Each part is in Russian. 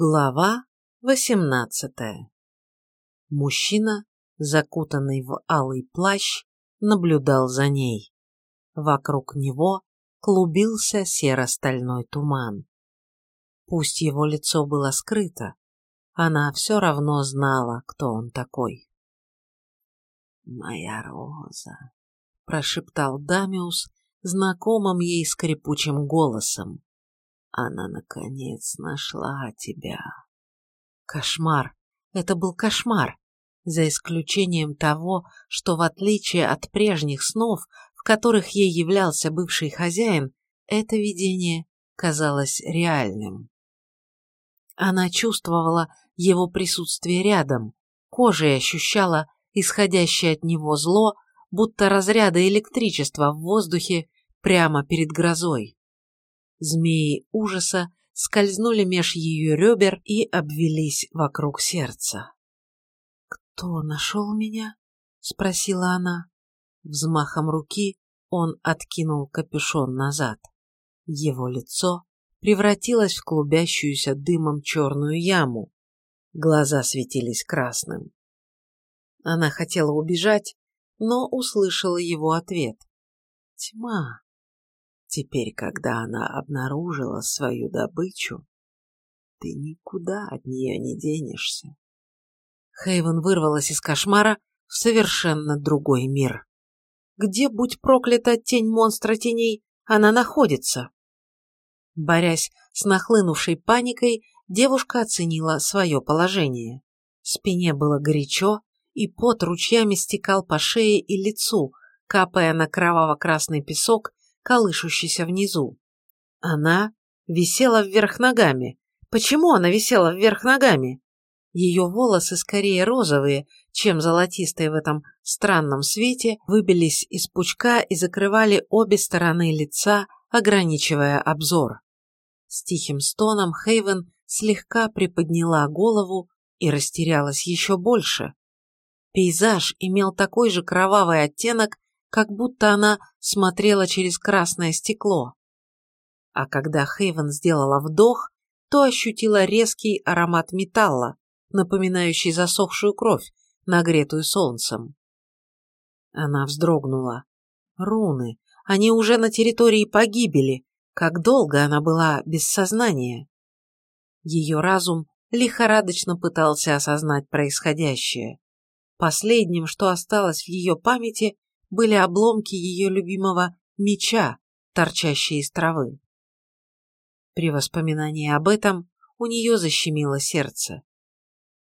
Глава восемнадцатая Мужчина, закутанный в алый плащ, наблюдал за ней. Вокруг него клубился серо-стальной туман. Пусть его лицо было скрыто, она все равно знала, кто он такой. «Моя роза», — прошептал Дамиус знакомым ей скрипучим голосом. Она, наконец, нашла тебя. Кошмар. Это был кошмар. За исключением того, что в отличие от прежних снов, в которых ей являлся бывший хозяин, это видение казалось реальным. Она чувствовала его присутствие рядом, кожей ощущала исходящее от него зло, будто разряды электричества в воздухе прямо перед грозой. Змеи ужаса скользнули меж ее ребер и обвелись вокруг сердца. «Кто нашел меня?» — спросила она. Взмахом руки он откинул капюшон назад. Его лицо превратилось в клубящуюся дымом черную яму. Глаза светились красным. Она хотела убежать, но услышала его ответ. «Тьма, Теперь, когда она обнаружила свою добычу, ты никуда от нее не денешься. Хейвен вырвалась из кошмара в совершенно другой мир. Где, будь проклята, тень монстра теней, она находится? Борясь с нахлынувшей паникой, девушка оценила свое положение. Спине было горячо, и пот ручьями стекал по шее и лицу, капая на кроваво-красный песок колышущийся внизу. Она висела вверх ногами. Почему она висела вверх ногами? Ее волосы скорее розовые, чем золотистые в этом странном свете, выбились из пучка и закрывали обе стороны лица, ограничивая обзор. С тихим стоном Хейвен слегка приподняла голову и растерялась еще больше. Пейзаж имел такой же кровавый оттенок, как будто она смотрела через красное стекло. А когда Хейвен сделала вдох, то ощутила резкий аромат металла, напоминающий засохшую кровь, нагретую солнцем. Она вздрогнула. Руны, они уже на территории погибели. Как долго она была без сознания? Ее разум лихорадочно пытался осознать происходящее. Последним, что осталось в ее памяти, были обломки ее любимого меча, торчащие из травы. При воспоминании об этом у нее защемило сердце.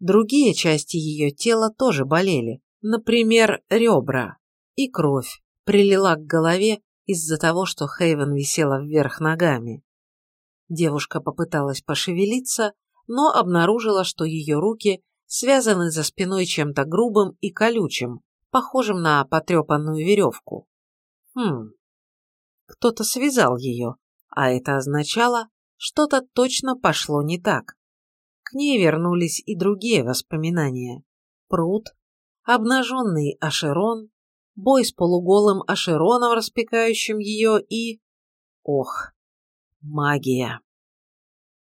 Другие части ее тела тоже болели, например, ребра, и кровь прилила к голове из-за того, что Хейвен висела вверх ногами. Девушка попыталась пошевелиться, но обнаружила, что ее руки связаны за спиной чем-то грубым и колючим, похожим на потрепанную веревку. Хм, кто-то связал ее, а это означало, что-то точно пошло не так. К ней вернулись и другие воспоминания. Пруд, обнаженный Ашерон, бой с полуголым Ашероном, распекающим ее, и... Ох, магия.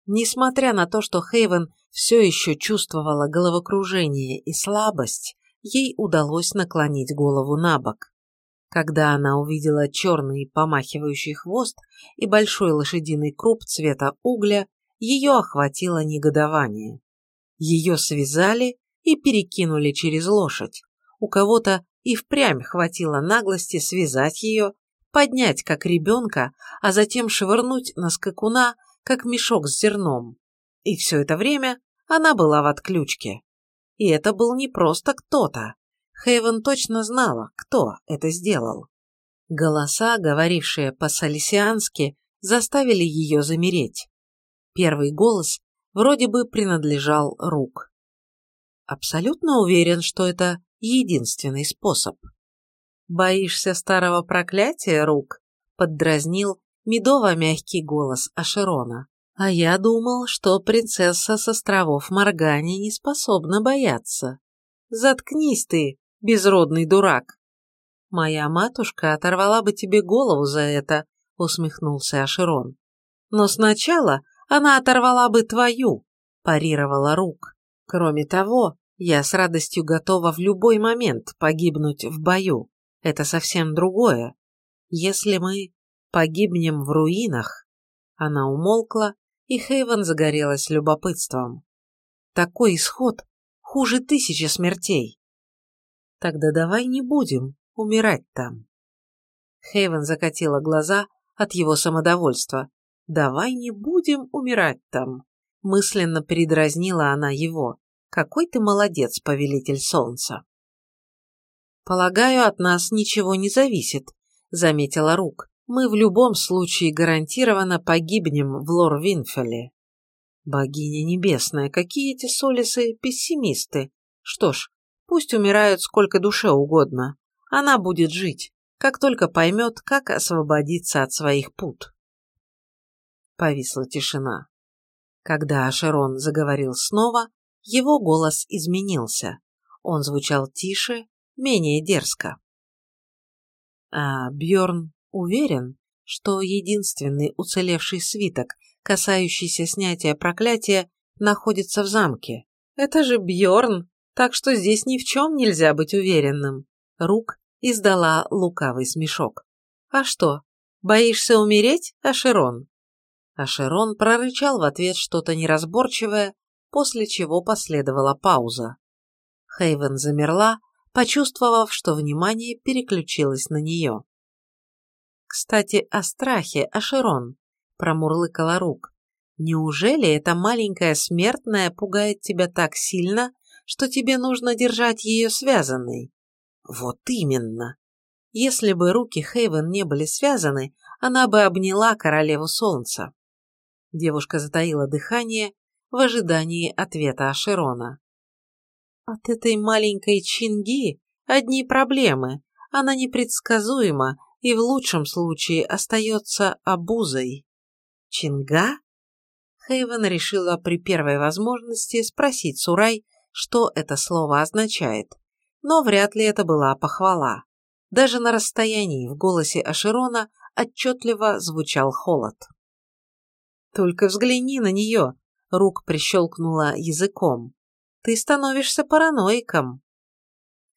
Несмотря на то, что Хейвен все еще чувствовала головокружение и слабость, ей удалось наклонить голову на бок. Когда она увидела черный помахивающий хвост и большой лошадиный круп цвета угля, ее охватило негодование. Ее связали и перекинули через лошадь. У кого-то и впрямь хватило наглости связать ее, поднять как ребенка, а затем швырнуть на скакуна, как мешок с зерном. И все это время она была в отключке. И это был не просто кто-то. Хейвен точно знала, кто это сделал. Голоса, говорившие по-салисиански, заставили ее замереть. Первый голос вроде бы принадлежал Рук. Абсолютно уверен, что это единственный способ. «Боишься старого проклятия, Рук?» — поддразнил медово-мягкий голос Ашерона. А я думал, что принцесса с островов Моргани не способна бояться. Заткнись ты, безродный дурак. Моя матушка оторвала бы тебе голову за это, усмехнулся Аширон. Но сначала она оторвала бы твою, парировала рук. Кроме того, я с радостью готова в любой момент погибнуть в бою. Это совсем другое. Если мы погибнем в руинах... Она умолкла, и Хейвен загорелась любопытством. Такой исход хуже тысячи смертей. Тогда давай не будем умирать там. Хейвен закатила глаза от его самодовольства. Давай не будем умирать там. Мысленно передразнила она его. Какой ты молодец, повелитель солнца. Полагаю, от нас ничего не зависит, заметила Рук. Мы в любом случае гарантированно погибнем в Лор-Винфеле. Богиня небесная, какие эти солисы пессимисты. Что ж, пусть умирают сколько душе угодно. Она будет жить, как только поймет, как освободиться от своих пут. Повисла тишина. Когда Ашерон заговорил снова, его голос изменился. Он звучал тише, менее дерзко. А Бьорн уверен, что единственный уцелевший свиток, касающийся снятия проклятия, находится в замке. Это же Бьорн, так что здесь ни в чем нельзя быть уверенным. Рук издала лукавый смешок. А что, боишься умереть, Ашерон? Ашерон прорычал в ответ что-то неразборчивое, после чего последовала пауза. Хейвен замерла, почувствовав, что внимание переключилось на нее. «Кстати, о страхе, Ашерон», — промурлыкала Рук. «Неужели эта маленькая смертная пугает тебя так сильно, что тебе нужно держать ее связанной?» «Вот именно!» Если бы руки Хейвен не были связаны, она бы обняла королеву солнца. Девушка затаила дыхание в ожидании ответа Ашерона. От этой маленькой Чинги одни проблемы. Она непредсказуема и в лучшем случае остается обузой. Чинга? Хейвен решила при первой возможности спросить Сурай, что это слово означает, но вряд ли это была похвала. Даже на расстоянии в голосе Ашерона отчетливо звучал холод. «Только взгляни на нее!» — Рук прищелкнула языком. «Ты становишься параноиком!»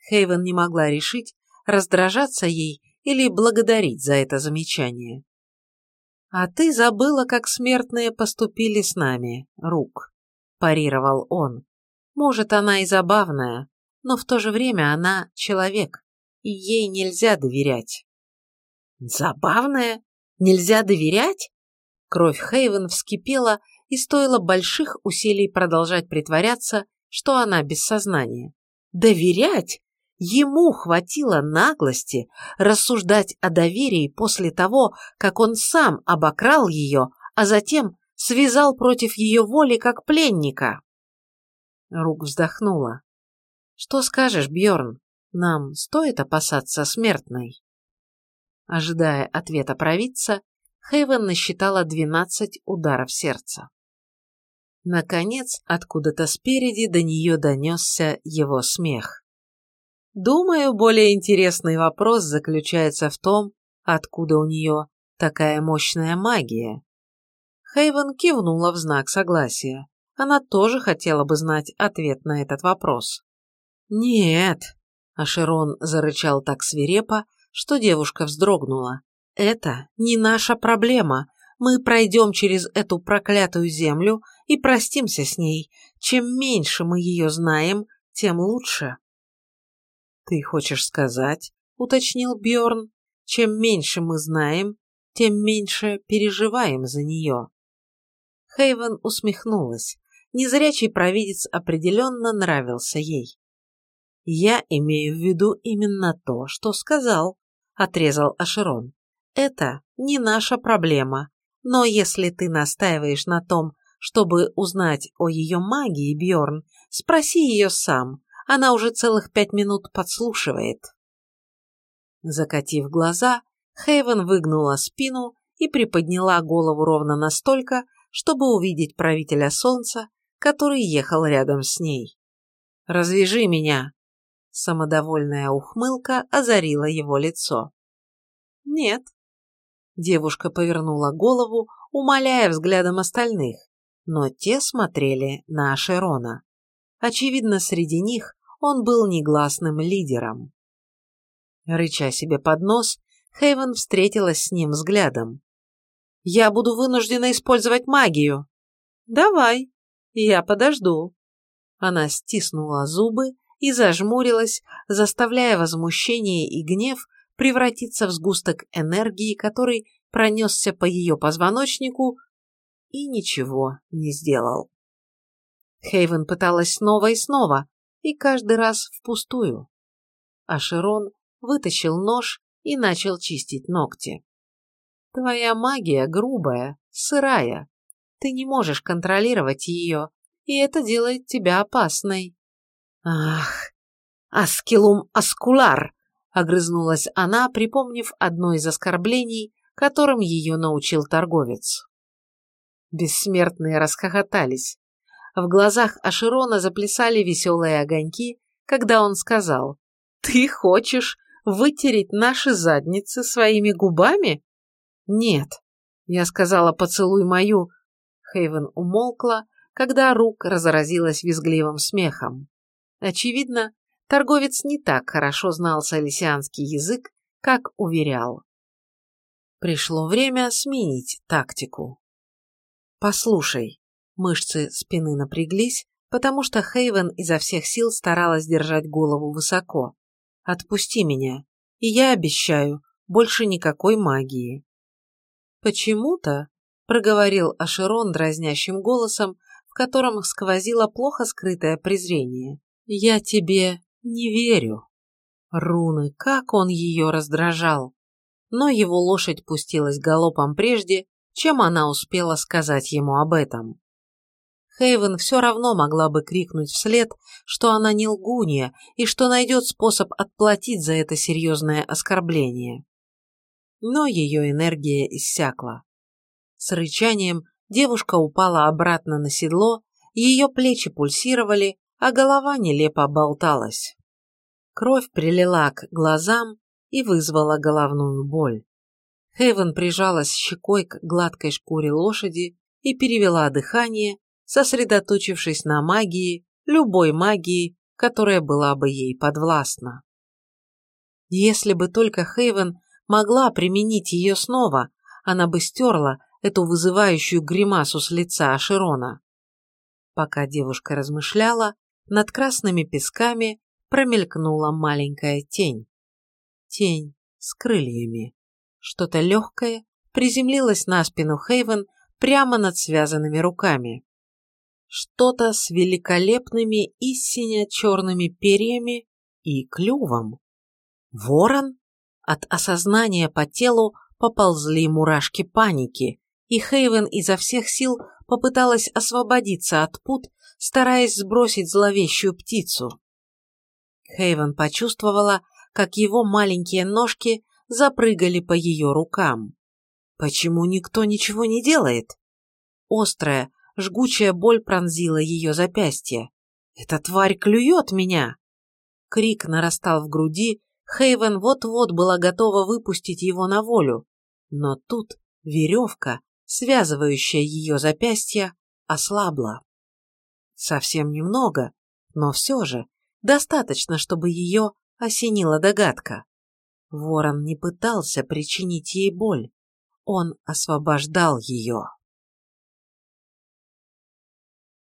Хейвен не могла решить, раздражаться ей или благодарить за это замечание. «А ты забыла, как смертные поступили с нами, Рук», – парировал он. «Может, она и забавная, но в то же время она человек, и ей нельзя доверять». «Забавная? Нельзя доверять?» Кровь Хейвен вскипела, и стоило больших усилий продолжать притворяться, что она без сознания. Доверять? Ему хватило наглости рассуждать о доверии после того, как он сам обокрал ее, а затем связал против ее воли как пленника. Рук вздохнула. «Что скажешь, Бьорн? Нам стоит опасаться смертной?» Ожидая ответа провидца, Хейвен насчитала двенадцать ударов сердца. Наконец, откуда-то спереди до нее донесся его смех. Думаю, более интересный вопрос заключается в том, откуда у нее такая мощная магия. Хейвен кивнула в знак согласия. Она тоже хотела бы знать ответ на этот вопрос. «Нет», – Ашерон зарычал так свирепо, что девушка вздрогнула. Это не наша проблема. Мы пройдем через эту проклятую землю и простимся с ней. Чем меньше мы ее знаем, тем лучше. Ты хочешь сказать, уточнил Бьорн, чем меньше мы знаем, тем меньше переживаем за нее. Хейвен усмехнулась. Незрячий провидец определенно нравился ей. «Я имею в виду именно то, что сказал», — отрезал Ашерон. Это не наша проблема, но если ты настаиваешь на том, чтобы узнать о ее магии, Бьорн, спроси ее сам, она уже целых пять минут подслушивает. Закатив глаза, Хейвен выгнула спину и приподняла голову ровно настолько, чтобы увидеть правителя солнца, который ехал рядом с ней. «Развяжи меня!» Самодовольная ухмылка озарила его лицо. «Нет, Девушка повернула голову, умоляя взглядом остальных. но те смотрели на Ашерона. Очевидно, среди них он был негласным лидером. Рыча себе под нос, Хейвен встретилась с ним взглядом. «Я буду вынуждена использовать магию». «Давай, я подожду». Она стиснула зубы и зажмурилась, заставляя возмущение и гнев превратиться в сгусток энергии, который пронесся по ее позвоночнику и ничего не сделал. Хейвен пыталась снова и снова, и каждый раз впустую. А Широн вытащил нож и начал чистить ногти. Твоя магия грубая, сырая. Ты не можешь контролировать ее, и это делает тебя опасной. Ах, аскилум аскулар, огрызнулась она, припомнив одно из оскорблений, которым ее научил торговец. Бессмертные расхохотались. В глазах Аширона заплясали веселые огоньки, когда он сказал «Ты хочешь вытереть наши задницы своими губами?» «Нет», — я сказала «поцелуй мою». Хейвен умолкла, когда рук разразилась визгливым смехом. Очевидно, торговец не так хорошо знал салисианский язык, как уверял. Пришло время сменить тактику. «Послушай», мышцы спины напряглись, потому что Хейвен изо всех сил старалась держать голову высоко. Отпусти меня, и я обещаю, больше никакой магии. Почему-то, проговорил Ашерон дразнящим голосом, в котором сквозило плохо скрытое презрение. Я тебе не верю. Руны, как он ее раздражал. Но его лошадь пустилась галопом прежде, чем она успела сказать ему об этом. Хейвен все равно могла бы крикнуть вслед, что она не лгунья и что найдет способ отплатить за это серьезное оскорбление. Но ее энергия иссякла. С рычанием девушка упала обратно на седло, ее плечи пульсировали, а голова нелепо болталась. Кровь прилила к глазам и вызвала головную боль. Хейвен прижалась щекой к гладкой шкуре лошади и перевела дыхание, сосредоточившись на магии, любой магии, которая была бы ей подвластна. Если бы только Хейвен могла применить ее снова, она бы стерла эту вызывающую гримасу с лица Аширона. Пока девушка размышляла, над красными песками промелькнула маленькая тень. Тень с крыльями. Что-то легкое приземлилось на спину Хейвен прямо над связанными руками что-то с великолепными и сине-черными перьями и клювом. Ворон? От осознания по телу поползли мурашки паники, и Хейвен изо всех сил попыталась освободиться от пут, стараясь сбросить зловещую птицу. Хейвен почувствовала, как его маленькие ножки запрыгали по ее рукам. Почему никто ничего не делает? Острая, Жгучая боль пронзила ее запястье. «Эта тварь клюет меня!» Крик нарастал в груди, Хейвен вот-вот была готова выпустить его на волю. Но тут веревка, связывающая ее запястье, ослабла. Совсем немного, но все же достаточно, чтобы ее осенила догадка. Ворон не пытался причинить ей боль, он освобождал ее.